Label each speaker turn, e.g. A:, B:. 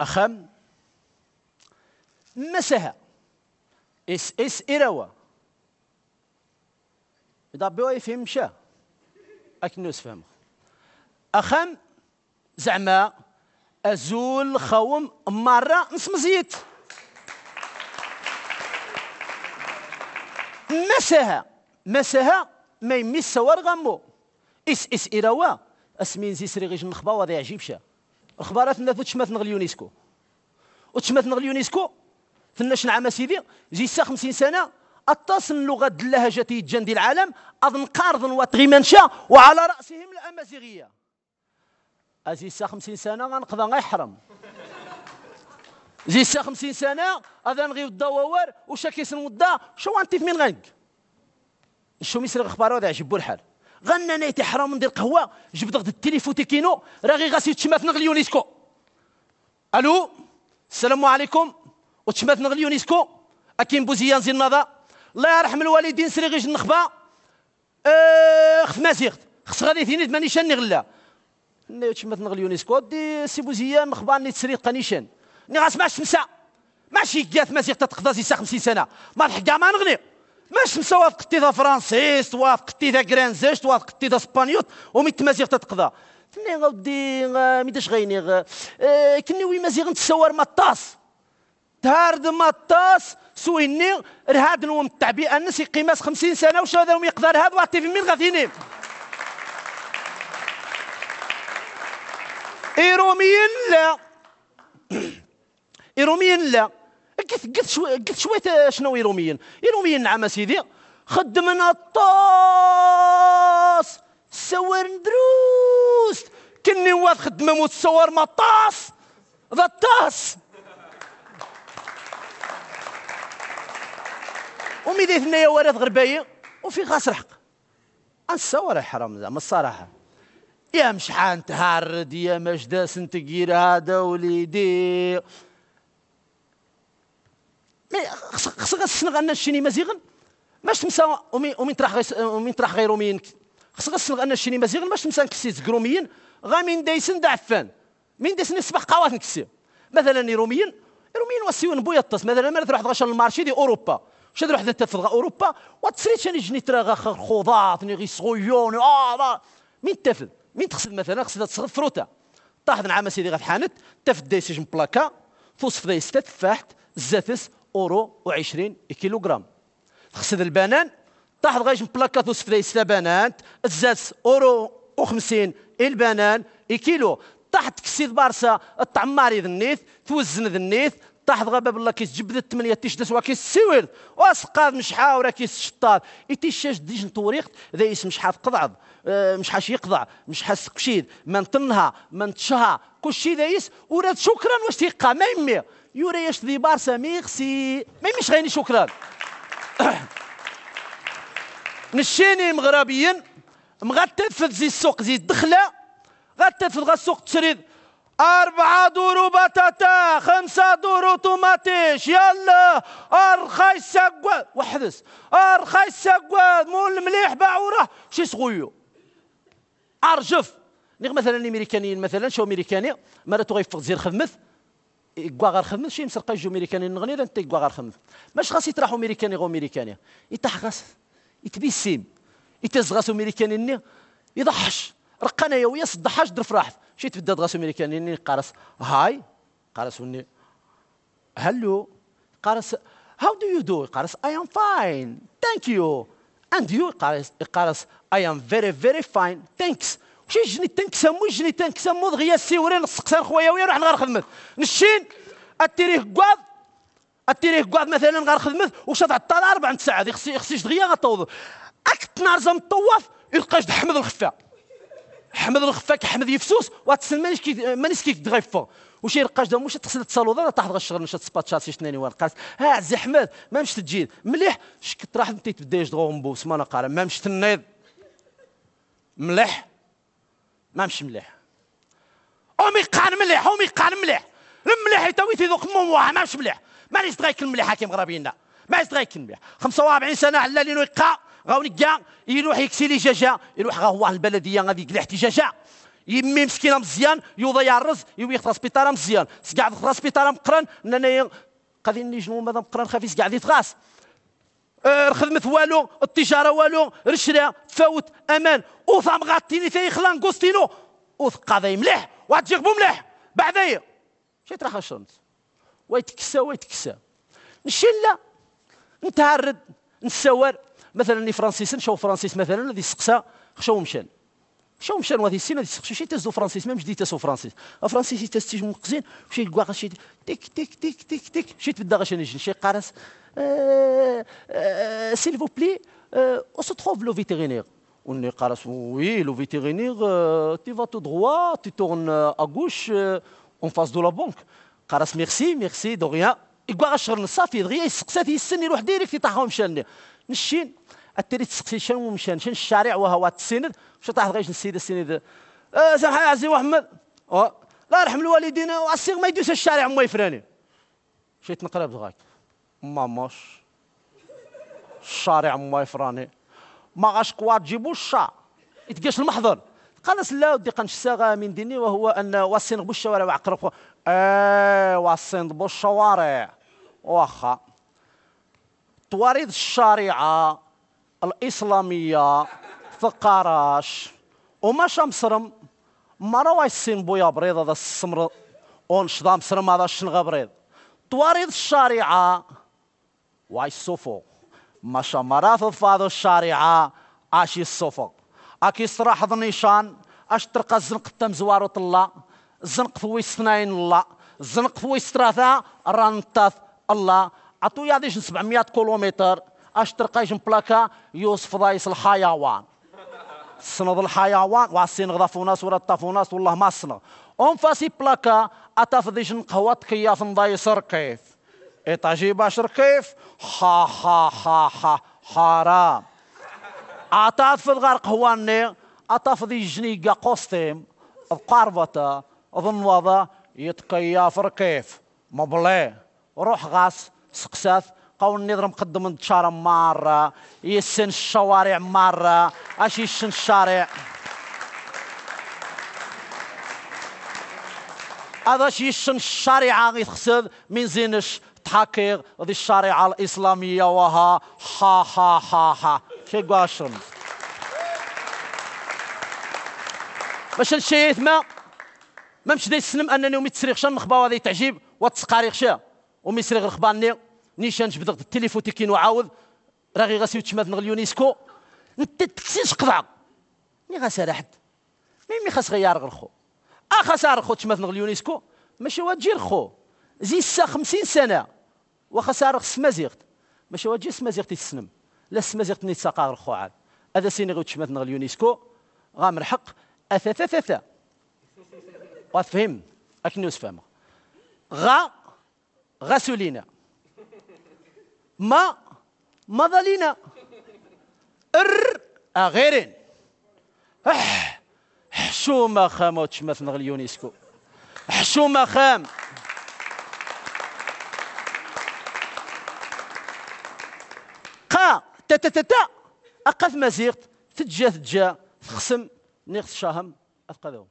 A: أخم مسها إس إس إروا إذا بيو يفهم شا أكن نسفهم أخم زعما أزول خوم مرة نسمزيت. مسها مسها ما يمس سوار غمو إس إس إروا أسمين زي سري غيش النخبة وهذا يعجب شا. أخبارات الناس تشمات نغ اليونسكو وتشمات نغ اليونسكو ثناش نعم سيدي جي 50 سنة اتصل اللغة اللهجه جندي العالم أظن قارض وطغيمنشا وعلى رأسهم الأمازيغية. ازي 50 سنة غنقضى غيحرم. زي 50 سنة اذا غير الدواور وشاكيس ودا شو انت في مين غنك شو ميسر أخبار هذا عجبو الحال. غنى نيتي حرام ندير قهوة. جبد غد التليفون تيكينو راه غي غاسي تشمات نغ اليونسكو ألو؟ السلام عليكم. وتشمات نغ اليونسكو أكيم بوزيان زين نضا الله يرحم الوالدين. سري غيش النخبه أه خف مازيغت خص غادي ثيني مانيشان نغلا ني تشمات نغ اليونسكو دي سي بوزيان نخبه ني تسري قنيشان ني غاسمع الشمسه ماشي كات مازيغ تتقضى زي 50 سنة. ما الحق ما نغني. ماش مسا وافقتي ذا فرانسيس وافقتي ذا كرانزيش وافقتي ذا سبانيوت ومي تمازيغ تتقضى. تني غودي ميداش غيني آه كني وي مازيغ نتسوار مطاس تهارد مطاس سويني رهاد نوم التعبئه الناس قيماس 50 سنة وش هذا مقدار هذا واتي في مين غاديني إيروميين لا. إيروميين لا. قلت قلت شوي قلت شوية شنو يروميين؟ يروميين نعم سيدي خدمنا الطاس سوار ندروس. كني واد خدمة متصور مطاس ذا الطاس وميدي ثنيا ورث غرباية وفي غاس رحق الصور حرام زعما الصراحة. يا مشحان تهرد يا مجداس انتقير هذا وليدي. خص غسنغ ان الشيني مزيغن ماش تمسى ومين تراح ومين تراح غير ومين خص غسنغ ان الشيني مزيغن ماش تمسى نكسي زكروميين غا من دايسن دعفان. من دايسن يصبح قوات نكسي. مثلا روميين روميين وسيون بويا الطس مثلا ما تروح تغشى المارشي دي أوروبا. واش تروح تتفضغ أوروبا؟ وتسريت شاني جني ترى خوضات ني غي صغيون آه مين تفل. مين تقصد مثلا خصها تصغد فروتا. طاحت نعم سيدي غتحانت تفد دايسيج بلاكا توصف دايس تفاحت زاتس أورو و20 كيلوغرام. خصد البنان طاح غايش بلاكات وسفليس بنات الزاس أورو و50 البنان كيلو طاحت كسيد بارسا الطعماري ذنيث توزن ذنيث طاحت غابا بالله كيس جبد الثمانية تيش وكيس سيوير واسقاض مش حاورا كيس شطاط يتيشاش ديج نطوريقت ذا يس مش حاف قضعض آه مش حاش يقضع مش حاس قشيد من طنها من تشها كل شيء ذا يس. وراد شكرا واش تيقى ما يمي. يوري ذي بارسا ميرسي ما يميش غيني شكرا. نشيني مغربيين مغتفت زي السوق زي الدخلة غتفت غا السوق تشريد. أربعة دورو بطاطا خمسة دورو طوماطيش يلا أرخي سقواد وحدث أرخي سقواد مول المليح باعورة. شي صغيو؟ أرجف. نيغ مثلا الامريكانيين مثلا شو أمريكاني؟ مراتو غيفق زير خدمث يقوا غير خدمت شي مسرقة جو امريكاني نغني أنت يقوا غير خدمت ماش خاص يطرحوا امريكاني غو امريكاني يطيح غاس يتبسم يتز غاس امريكاني ني يضحش. رقنا يا ويا صدحاش در فراح شي تبدأ غاس امريكاني ني قارس. هاي قارس وني. هلو قارس هاو دو يو دو قارس اي ام فاين ثانك يو اند يو قارس قارس اي ام فيري فيري فاين ثانكس شي جني تنكسمو جني تنكسمو دغيا السيورين السقسان خويا ويا روح نغار خدمت. نشين اتيريه كواض اتيريه كواض مثلا غار خدمت وش تعطل أربع ساعات خصي خصيش دغيا غطوض. اكت نهار زم طواف يلقاش حمد الخفا. حمد الخفا كحمد يفسوس واتسن مانيش كي مانيش كي تغيفو وش يلقاش دا مش تغسل تصالو طاح الشغل مش تسباتشات شي شناني وان قالت ها عزي حماد ما مش تجي مليح شكت راح تبدا يجدغو مبوس ما أنا قال ما مش تنيض مليح. ما مش مليح. أمي قان مليح أمي قان مليح. المليح يتوي تذوق موها ما مش مليح. ما تغيك المليح حكيم غرابينا ما تغيك المليح 45 سنة على لينو يقا غاو نقا يروح يكسي لي جاجا يروح غا هو البلدية غادي يقلع احتجاجا يمي مسكينة مزيان يوضيع الرز يوي يخطر سبيطاره مزيان. سقعد خطر سبيطاره مقران اننا قاعدين نيجنو ماذا مقران خفيف قاعد يتغاس الخدمة والو التجارة والو رشرة تفاوت أمان. وثام غاتيني في خلان قوستينو وث قاضي مليح واحد جيغبو مليح. بعدايا مشيت راح شرمت ويتكسى ويتكسى نشلا نتعرد نسور مثلا فرانسيس نشوف فرانسيس مثلا هذه سقسا خشاو مشان. شو مشان هذه السنة سقسو شي تزو فرانسيس ميم جديد تسو فرانسيس. فرانسيس تستيج مقزين شي كوا شي تيك تيك تيك تيك تيك. شي تبدا غاشي شي قارس. s'il vous plaît, où se trouve le vétérinaire. On est oui, le vétérinaire, tu vas tout droit, tu tournes à gauche, en face de la banque. قالت ميرسي ميرسي دو ريان يقوا غشر صافي دغيا يسقسات يسني روح ديريكت يطيحهم مشان نشين. التري تسقسي شنو مشان شن الشارع وهو تسند مش طاح غيش السيد السند أه سامح يا عزيزي محمد أه لا يرحم الوالدين وعسير ما يدوس الشارع ما يفراني مشيت نقرب دغاك ماماش الشارع ما يفراني ما غاش قوا تجيبو الشا. يتقاش المحضر. قال لا ودي قنشساغا من ديني وهو أن واسين بو الشوارع وعقرق إيه واسين بو الشوارع واخا. تواريد الشريعه الإسلامية ثقاراش وما شمسرم ما راه السين بويا بريض هذا السمر؟ ونشضا مسرم هذا الشنغا بريض؟ تواريد الشريعه واي الصفوق ما مرات فاضو الشارعة اشي الصفوق أكي صراحة ظنيشان أش ترقى الزنق تم زوارو طلا؟ الزنق فوي سناين الله الزنق فوي ستراثا رانتاث الله. عطو ياديش 700 كيلومتر. أش ترقى بلاكا يوسف ضايس الحيوان. سنض الحيوان وعسين غضافوناس ولا طافوناس والله ما سنغ اون فاسي بلاكا اتافضيش نقهوات كياف نضايس كيف ايطاجي باشر كيف ها ها ها ها حرام. عطات في الغرق هواني عطاف ذي جنيقة قوستيم. القاربة ظنوضة يتكيافر كيف مبلي. روح غاس سقساث. قول نظر مقدم انتشار مرة يسن الشوارع مرة اش يسن الشارع. هذا يسن الشارع يتخسد من زينش تحقيق ذي الشريعة الإسلامية وها ها ها ها ها. شي قاشم باش الشيء ما ما مش دي سلم أنني ومي تسريغ شان نخبا هذه تعجيب وتسقاريغ شا ومي سريغ رخباني نيشان جبد التليفون تيكين وعاود راغي غاسي تشمات نغ اليونسكو انت تكسيش قضع مي غاسا حد. مي خاص غيار غرخو. اخاص ارخو تشمات نغ اليونسكو ماشي واجي رخو زي سا خمسين سنة. واخا سارغ سمازيغت. ماشي واجي سمازيغت يتسنم لا سمازيغت نيت ساقا رخو عاد. هذا سيني غير تشمات نغ اليونسكو غامر حق. اثاثاثا وتفهم أكني وسفهم غا. غاسولينا. ما مضلينا ار أغيرين. حشومة خام وتشمات نغ اليونسكو حشومة خام. تا تا تا تا. أقف مزيغت تجا تجا تخسم نيغ شاهم أفقدهم.